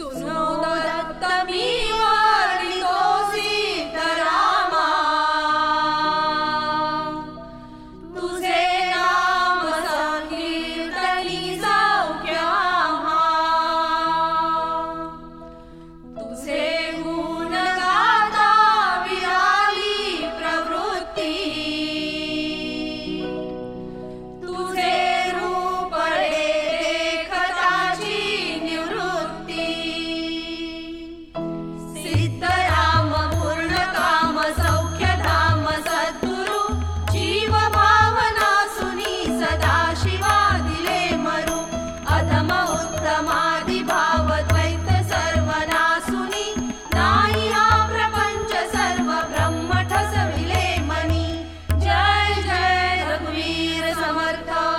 Sonó 찬양